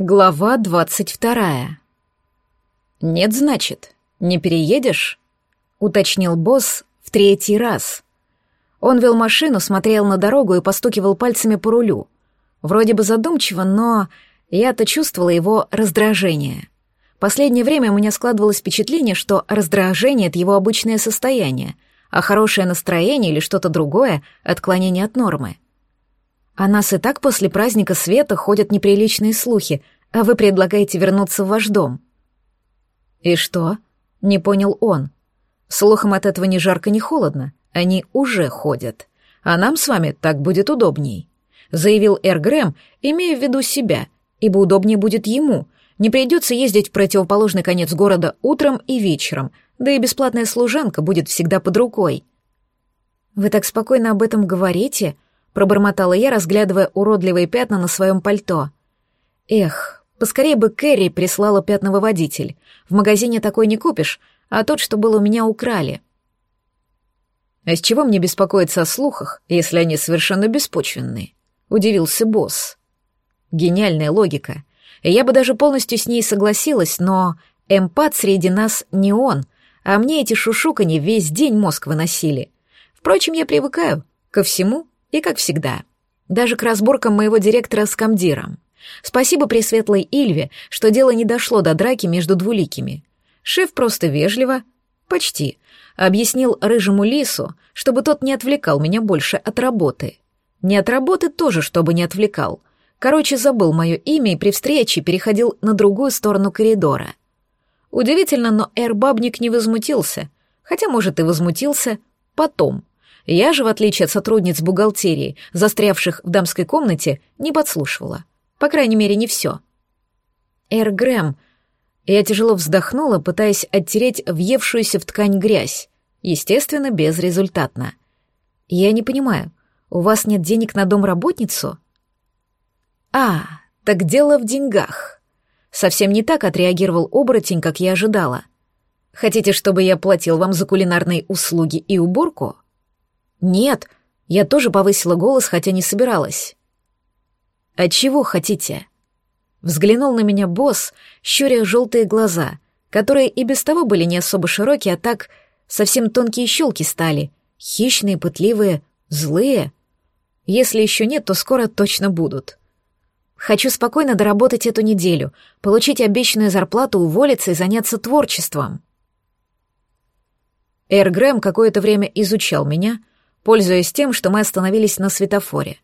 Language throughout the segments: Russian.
Глава двадцать вторая. «Нет, значит, не переедешь?» — уточнил босс в третий раз. Он вел машину, смотрел на дорогу и постукивал пальцами по рулю. Вроде бы задумчиво, но я-то чувствовала его раздражение. Последнее время у меня складывалось впечатление, что раздражение — это его обычное состояние, а хорошее настроение или что-то другое — отклонение от нормы. О нас и так после праздника света ходят неприличные слухи, а вы предлагаете вернуться в ваш дом. И что? Не понял он. Слухам от этого ни жарко, ни холодно. Они уже ходят. А нам с вами так будет удобней. Заявил Эр Грэм, имея в виду себя, ибо удобнее будет ему. Не придется ездить в противоположный конец города утром и вечером, да и бесплатная служанка будет всегда под рукой. Вы так спокойно об этом говорите, — пробормотала я, разглядывая уродливые пятна на своем пальто. Эх, поскорее бы Кэрри прислала пятновыводитель. В магазине такой не купишь, а тот, что был у меня, украли. А с чего мне беспокоиться о слухах, если они совершенно беспочвенные? Удивился босс. Гениальная логика. Я бы даже полностью с ней согласилась, но эмпат среди нас не он, а мне эти шушукани весь день мозг выносили. Впрочем, я привыкаю ко всему и как всегда. Даже к разборкам моего директора с комдиром. Спасибо Пресветлой Ильве, что дело не дошло до драки между двуликими. Шеф просто вежливо, почти, объяснил рыжему лису, чтобы тот не отвлекал меня больше от работы. Не от работы тоже, чтобы не отвлекал. Короче, забыл мое имя и при встрече переходил на другую сторону коридора. Удивительно, но Эрбабник не возмутился, хотя, может, и возмутился потом, я же, в отличие от сотрудниц бухгалтерии, застрявших в дамской комнате, не подслушивала. По крайней мере, не все. «Эр Грэм...» Я тяжело вздохнула, пытаясь оттереть въевшуюся в ткань грязь. Естественно, безрезультатно. «Я не понимаю, у вас нет денег на домработницу?» «А, так дело в деньгах». Совсем не так отреагировал оборотень, как я ожидала. «Хотите, чтобы я платил вам за кулинарные услуги и уборку?» «Нет!» Я тоже повысила голос, хотя не собиралась. «А чего хотите?» Взглянул на меня босс, щуря желтые глаза, которые и без того были не особо широкие, а так совсем тонкие щелки стали, хищные, пытливые, злые. Если еще нет, то скоро точно будут. Хочу спокойно доработать эту неделю, получить обещанную зарплату, уволиться и заняться творчеством. Эр Грэм какое-то время изучал меня, пользуясь тем, что мы остановились на светофоре.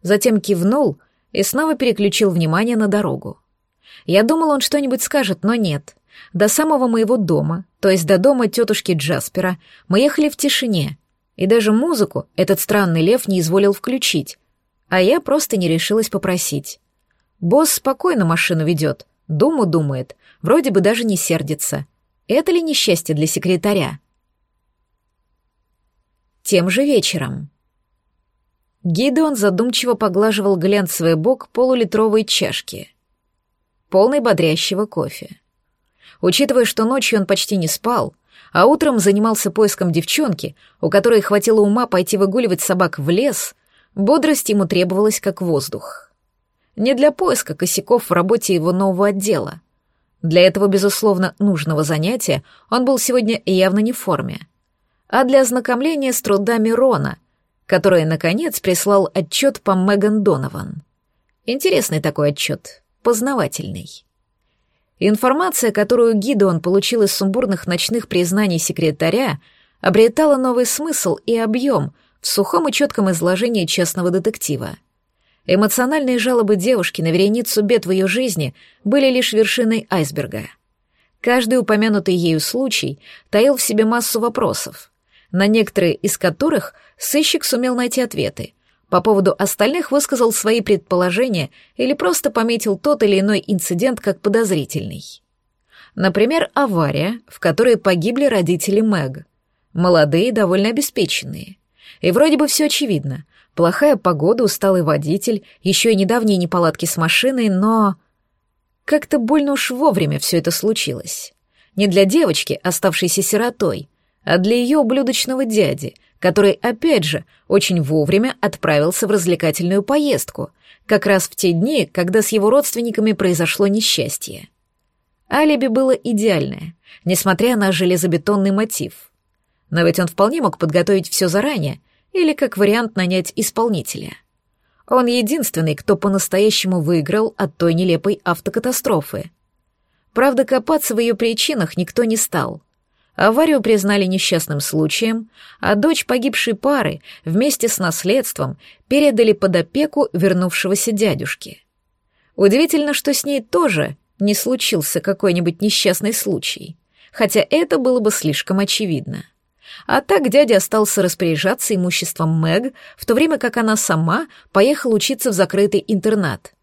Затем кивнул и снова переключил внимание на дорогу. Я думал, он что-нибудь скажет, но нет. До самого моего дома, то есть до дома тетушки Джаспера, мы ехали в тишине, и даже музыку этот странный лев не изволил включить, а я просто не решилась попросить. Босс спокойно машину ведет, думу думает, вроде бы даже не сердится. Это ли несчастье для секретаря? Тем же вечером. Гидеон задумчиво поглаживал глянцевый бок полулитровой чашки, полной бодрящего кофе. Учитывая, что ночью он почти не спал, а утром занимался поиском девчонки, у которой хватило ума пойти выгуливать собак в лес, бодрость ему требовалась как воздух. Не для поиска косяков в работе его нового отдела. Для этого, безусловно, нужного занятия он был сегодня явно не в форме а для ознакомления с трудами Рона, который, наконец, прислал отчет по Меган Донован. Интересный такой отчет, познавательный. Информация, которую Гидеон получил из сумбурных ночных признаний секретаря, обретала новый смысл и объем в сухом и четком изложении частного детектива. Эмоциональные жалобы девушки на вереницу бед в ее жизни были лишь вершиной айсберга. Каждый упомянутый ею случай таил в себе массу вопросов, на некоторые из которых сыщик сумел найти ответы. По поводу остальных высказал свои предположения или просто пометил тот или иной инцидент как подозрительный. Например, авария, в которой погибли родители Мэг. Молодые довольно обеспеченные. И вроде бы все очевидно. Плохая погода, усталый водитель, еще и недавние неполадки с машиной, но... Как-то больно уж вовремя все это случилось. Не для девочки, оставшейся сиротой, а для ее ублюдочного дяди, который, опять же, очень вовремя отправился в развлекательную поездку, как раз в те дни, когда с его родственниками произошло несчастье. Алиби было идеальное, несмотря на железобетонный мотив. Но ведь он вполне мог подготовить все заранее или, как вариант, нанять исполнителя. Он единственный, кто по-настоящему выиграл от той нелепой автокатастрофы. Правда, копаться в ее причинах никто не стал. Аварию признали несчастным случаем, а дочь погибшей пары вместе с наследством передали под опеку вернувшегося дядюшки. Удивительно, что с ней тоже не случился какой-нибудь несчастный случай, хотя это было бы слишком очевидно. А так дядя остался распоряжаться имуществом Мэг, в то время как она сама поехала учиться в закрытый интернат.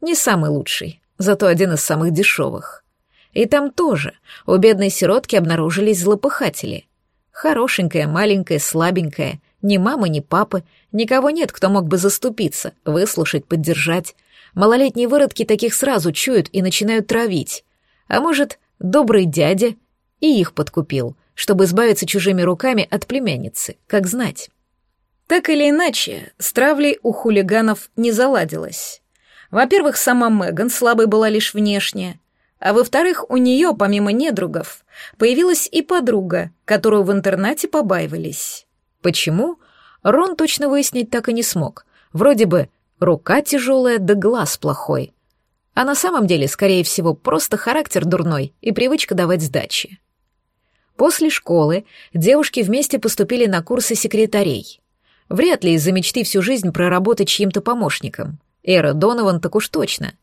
Не самый лучший, зато один из самых дешевых. И там тоже у бедной сиротки обнаружились злопыхатели. Хорошенькая, маленькая, слабенькая, ни мамы, ни папы, никого нет, кто мог бы заступиться, выслушать, поддержать. Малолетние выродки таких сразу чуют и начинают травить. А может, добрый дядя и их подкупил, чтобы избавиться чужими руками от племянницы, как знать. Так или иначе, с травлей у хулиганов не заладилось. Во-первых, сама Меган слабой была лишь внешне, а во-вторых, у нее, помимо недругов, появилась и подруга, которую в интернате побаивались. Почему? Рон точно выяснить так и не смог. Вроде бы рука тяжелая да глаз плохой. А на самом деле, скорее всего, просто характер дурной и привычка давать сдачи. После школы девушки вместе поступили на курсы секретарей. Вряд ли из-за мечты всю жизнь проработать чьим-то помощником. Эра Донован так уж точно.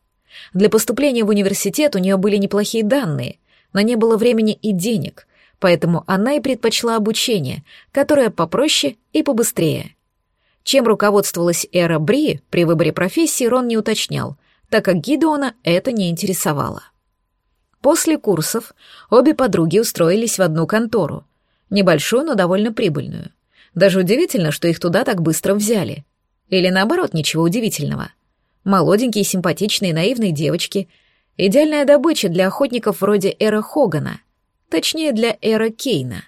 Для поступления в университет у нее были неплохие данные, но не было времени и денег, поэтому она и предпочла обучение, которое попроще и побыстрее. Чем руководствовалась Эра Бри при выборе профессии, Рон не уточнял, так как Гидеона это не интересовало. После курсов обе подруги устроились в одну контору, небольшую, но довольно прибыльную. Даже удивительно, что их туда так быстро взяли. Или наоборот, ничего удивительного. Молоденькие, симпатичные, наивные девочки — идеальная добыча для охотников вроде Эра Хогана, точнее, для Эра Кейна.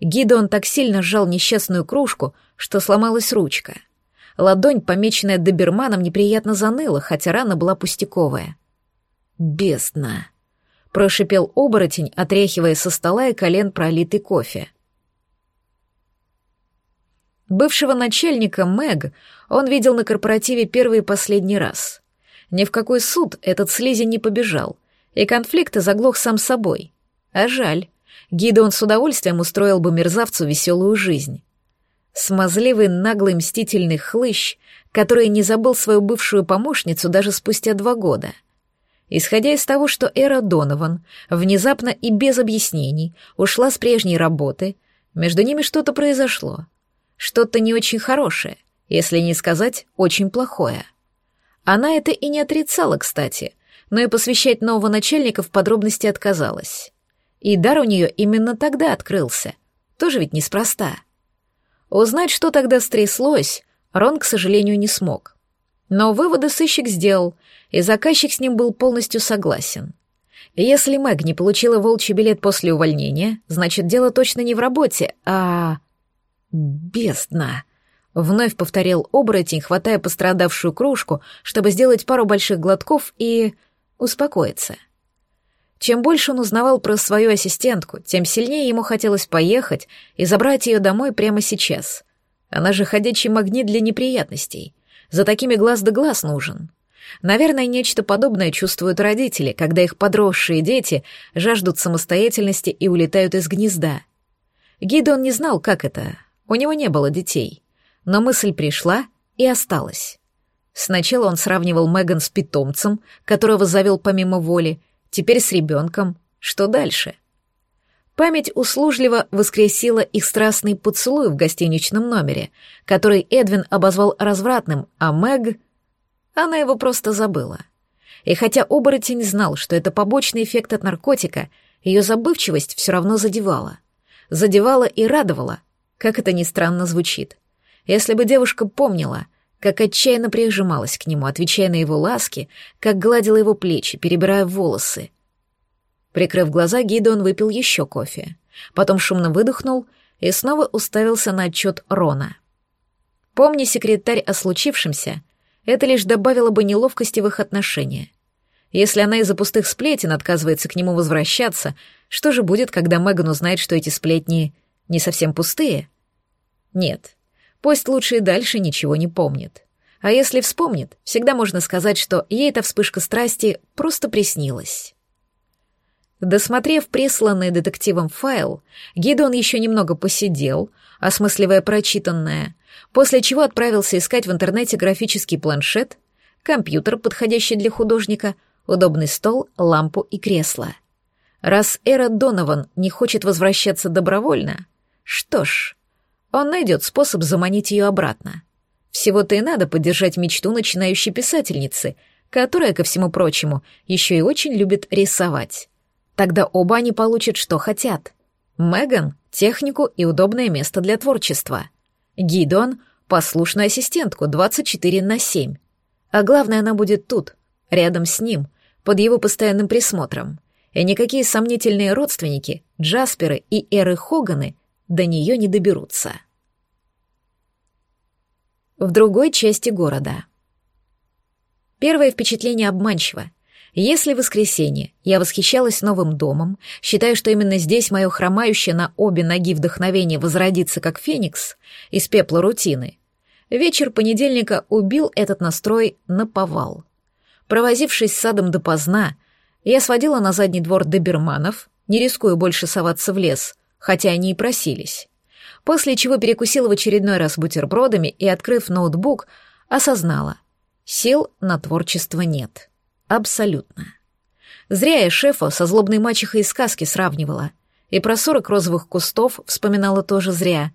Гидеон так сильно сжал несчастную кружку, что сломалась ручка. Ладонь, помеченная доберманом, неприятно заныла, хотя рана была пустяковая. «Бездна!» — прошипел оборотень, отряхивая со стола и колен пролитый кофе. Бывшего начальника Мэг он видел на корпоративе первый и последний раз. Ни в какой суд этот слизень не побежал, и конфликт заглох сам собой. А жаль. Гида он с удовольствием устроил бы мерзавцу веселую жизнь. Смазливый, наглый, мстительный хлыщ, который не забыл свою бывшую помощницу даже спустя два года. Исходя из того, что Эра Донован внезапно и без объяснений ушла с прежней работы, между ними что-то произошло. Что-то не очень хорошее, если не сказать очень плохое. Она это и не отрицала, кстати, но и посвящать нового начальника в подробности отказалась. И дар у нее именно тогда открылся. Тоже ведь неспроста. Узнать, что тогда стряслось, Рон, к сожалению, не смог. Но выводы сыщик сделал, и заказчик с ним был полностью согласен. Если Мэг не получила волчий билет после увольнения, значит, дело точно не в работе, а... Бездна! Вновь повторил оборотень, хватая пострадавшую кружку, чтобы сделать пару больших глотков и... успокоиться. Чем больше он узнавал про свою ассистентку, тем сильнее ему хотелось поехать и забрать ее домой прямо сейчас. Она же ходячий магнит для неприятностей. За такими глаз да глаз нужен. Наверное, нечто подобное чувствуют родители, когда их подросшие дети жаждут самостоятельности и улетают из гнезда. Гидон не знал, как это. У него не было детей но мысль пришла и осталась. Сначала он сравнивал Меган с питомцем, которого завел помимо воли, теперь с ребенком. Что дальше? Память услужливо воскресила их страстный поцелуй в гостиничном номере, который Эдвин обозвал развратным, а Мэг... Она его просто забыла. И хотя оборотень знал, что это побочный эффект от наркотика, ее забывчивость все равно задевала. Задевала и радовала, как это ни странно звучит. Если бы девушка помнила, как отчаянно прижималась к нему, отвечая на его ласки, как гладила его плечи, перебирая волосы. Прикрыв глаза, Гидеон выпил еще кофе. Потом шумно выдохнул и снова уставился на отчет Рона. Помни, секретарь о случившемся, это лишь добавило бы неловкости в их отношения. Если она из-за пустых сплетен отказывается к нему возвращаться, что же будет, когда Меган узнает, что эти сплетни не совсем пустые? Нет, пусть лучше и дальше ничего не помнит. А если вспомнит, всегда можно сказать, что ей эта вспышка страсти просто приснилась. Досмотрев присланный детективом файл, Гидон еще немного посидел, осмысливая прочитанное, после чего отправился искать в интернете графический планшет, компьютер, подходящий для художника — удобный стол, лампу и кресло. Раз Эра Донован не хочет возвращаться добровольно, что ж, он найдет способ заманить ее обратно. Всего-то и надо поддержать мечту начинающей писательницы, которая, ко всему прочему, еще и очень любит рисовать. Тогда оба они получат, что хотят. Меган — технику и удобное место для творчества. Гидон — послушную ассистентку 24 на 7. А главное, она будет тут, рядом с ним, под его постоянным присмотром, и никакие сомнительные родственники, Джасперы и Эры Хоганы, до нее не доберутся. В другой части города. Первое впечатление обманчиво. Если в воскресенье я восхищалась новым домом, считая, что именно здесь мое хромающее на обе ноги вдохновение возродится как феникс из пепла рутины, вечер понедельника убил этот настрой на повал — Провозившись садом допоздна, я сводила на задний двор доберманов, не рискуя больше соваться в лес, хотя они и просились. После чего перекусила в очередной раз бутербродами и, открыв ноутбук, осознала — сил на творчество нет. Абсолютно. Зря я шефа со злобной мачехой из сказки сравнивала. И про сорок розовых кустов вспоминала тоже зря.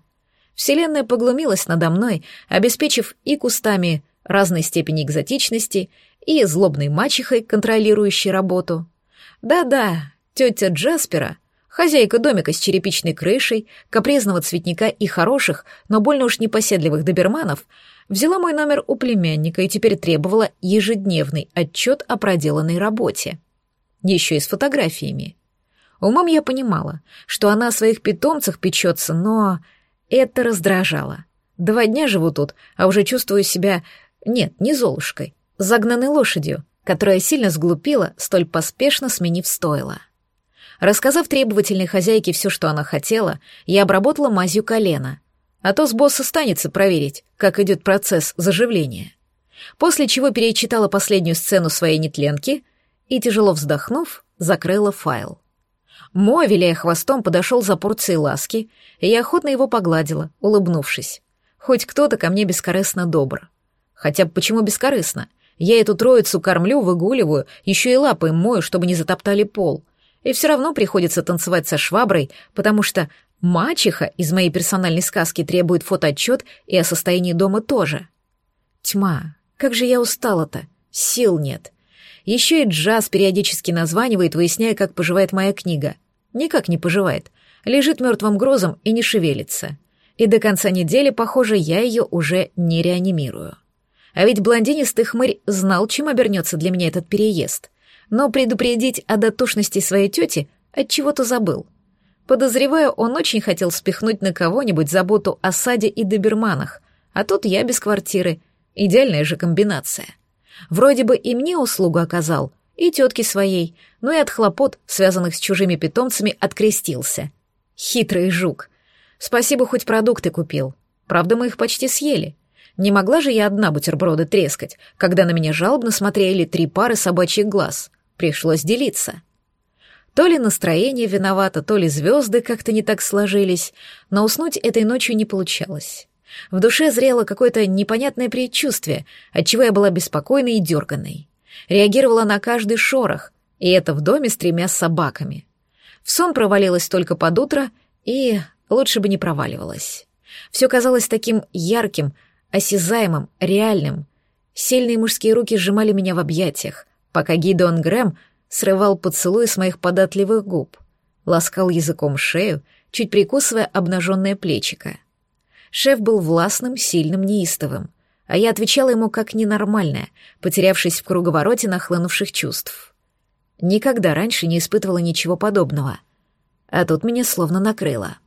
Вселенная поглумилась надо мной, обеспечив и кустами разной степени экзотичности, и злобной мачехой, контролирующей работу. Да-да, тетя Джаспера, хозяйка домика с черепичной крышей, капризного цветника и хороших, но больно уж непоседливых доберманов, взяла мой номер у племянника и теперь требовала ежедневный отчет о проделанной работе. Еще и с фотографиями. Умом я понимала, что она о своих питомцах печется, но это раздражало. Два дня живу тут, а уже чувствую себя... Нет, не Золушкой, загнанной лошадью, которая сильно сглупила, столь поспешно сменив стойло. Рассказав требовательной хозяйке все, что она хотела, я обработала мазью колена, а то с босса станется проверить, как идет процесс заживления. После чего перечитала последнюю сцену своей нетленки и, тяжело вздохнув, закрыла файл. Мо, виляя хвостом, подошел за порцией ласки, и я охотно его погладила, улыбнувшись. Хоть кто-то ко мне бескорыстно добр. Хотя почему бескорыстно? Я эту троицу кормлю, выгуливаю, еще и лапы мою, чтобы не затоптали пол. И все равно приходится танцевать со шваброй, потому что мачеха из моей персональной сказки требует фотоотчет и о состоянии дома тоже. Тьма, как же я устала-то, сил нет. Еще и Джаз периодически названивает, выясняя, как поживает моя книга. Никак не поживает. Лежит мертвым грозом и не шевелится. И до конца недели, похоже, я ее уже не реанимирую. А ведь блондинистый хмырь знал, чем обернется для меня этот переезд. Но предупредить о дотошности своей тети от чего то забыл. Подозреваю, он очень хотел спихнуть на кого-нибудь заботу о саде и доберманах, а тут я без квартиры. Идеальная же комбинация. Вроде бы и мне услугу оказал, и тетке своей, но и от хлопот, связанных с чужими питомцами, открестился. Хитрый жук. Спасибо, хоть продукты купил. Правда, мы их почти съели. Не могла же я одна бутерброды трескать, когда на меня жалобно смотрели три пары собачьих глаз. Пришлось делиться. То ли настроение виновато, то ли звезды как-то не так сложились, но уснуть этой ночью не получалось. В душе зрело какое-то непонятное предчувствие, отчего я была беспокойной и дерганной. Реагировала на каждый шорох, и это в доме с тремя собаками. В сон провалилась только под утро, и лучше бы не проваливалась. Все казалось таким ярким, осязаемым, реальным. Сильные мужские руки сжимали меня в объятиях, пока Гидеон Грэм срывал поцелуй с моих податливых губ, ласкал языком шею, чуть прикусывая обнаженное плечико. Шеф был властным, сильным, неистовым, а я отвечала ему как ненормальная, потерявшись в круговороте нахлынувших чувств. Никогда раньше не испытывала ничего подобного. А тут меня словно накрыло.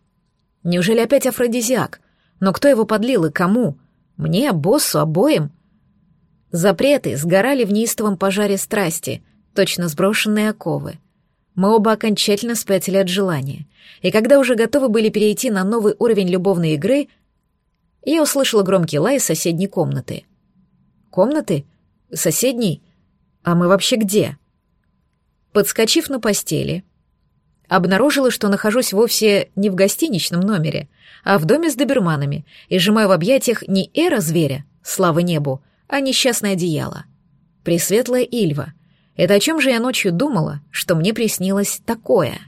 Неужели опять афродизиак? Но кто его подлил и кому? Мне, боссу, обоим? Запреты сгорали в неистовом пожаре страсти, точно сброшенные оковы. Мы оба окончательно спятили от желания, и когда уже готовы были перейти на новый уровень любовной игры, я услышала громкий лай из соседней комнаты. «Комнаты? Соседней? А мы вообще где?» Подскочив на постели, обнаружила, что нахожусь вовсе не в гостиничном номере, а в доме с доберманами и сжимаю в объятиях не эра зверя, слава небу, а несчастное одеяло. Пресветлая Ильва. Это о чем же я ночью думала, что мне приснилось такое?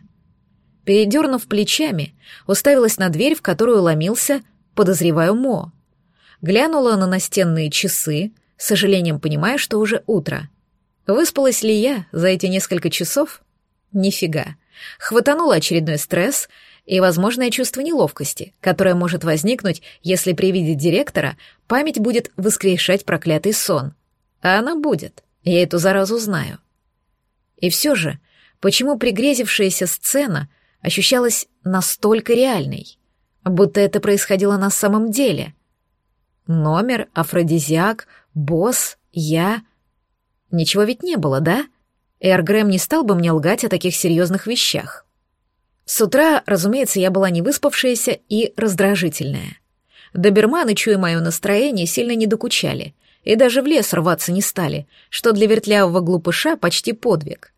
Передернув плечами, уставилась на дверь, в которую ломился, подозреваю, Мо. Глянула на настенные часы, с сожалением понимая, что уже утро. Выспалась ли я за эти несколько часов? Нифига. Хватануло очередной стресс и возможное чувство неловкости, которое может возникнуть, если при виде директора память будет воскрешать проклятый сон. А она будет, я эту заразу знаю. И все же, почему пригрезившаяся сцена ощущалась настолько реальной? Будто это происходило на самом деле. Номер, афродизиак, босс, я... Ничего ведь не было, да? — Эр Грэм не стал бы мне лгать о таких серьезных вещах. С утра, разумеется, я была невыспавшаяся и раздражительная. Доберманы, чуя мое настроение, сильно не докучали, и даже в лес рваться не стали, что для вертлявого глупыша почти подвиг.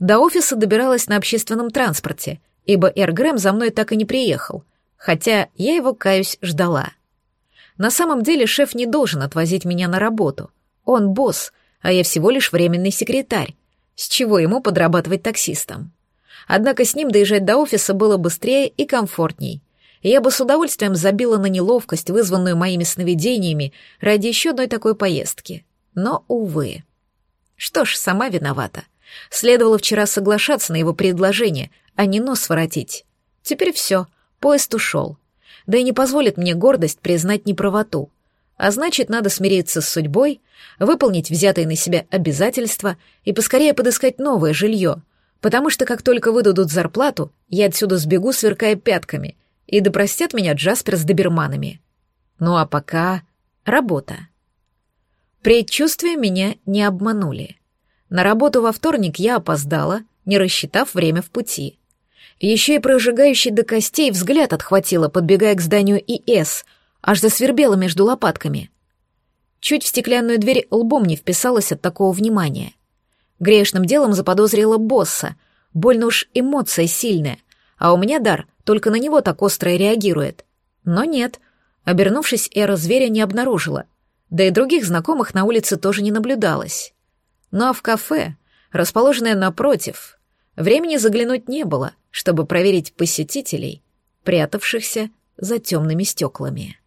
До офиса добиралась на общественном транспорте, ибо Эр Грэм за мной так и не приехал, хотя я его, каюсь, ждала. На самом деле шеф не должен отвозить меня на работу. Он босс, а я всего лишь временный секретарь, с чего ему подрабатывать таксистом? Однако с ним доезжать до офиса было быстрее и комфортней. Я бы с удовольствием забила на неловкость, вызванную моими сновидениями, ради еще одной такой поездки. Но, увы. Что ж, сама виновата. Следовало вчера соглашаться на его предложение, а не нос воротить. Теперь все, поезд ушел. Да и не позволит мне гордость признать неправоту. А значит, надо смириться с судьбой, выполнить взятые на себя обязательства и поскорее подыскать новое жилье, потому что как только выдадут зарплату, я отсюда сбегу, сверкая пятками, и допростят меня Джаспер с доберманами. Ну а пока работа. Предчувствия меня не обманули. На работу во вторник я опоздала, не рассчитав время в пути. Еще и прожигающий до костей взгляд отхватила, подбегая к зданию ИС — аж засвербело между лопатками. Чуть в стеклянную дверь лбом не вписалась от такого внимания. Грешным делом заподозрила босса, больно уж эмоция сильная, а у меня дар только на него так остро и реагирует. Но нет, обернувшись, Эра зверя не обнаружила, да и других знакомых на улице тоже не наблюдалось. Ну а в кафе, расположенное напротив, времени заглянуть не было, чтобы проверить посетителей, прятавшихся за темными стеклами.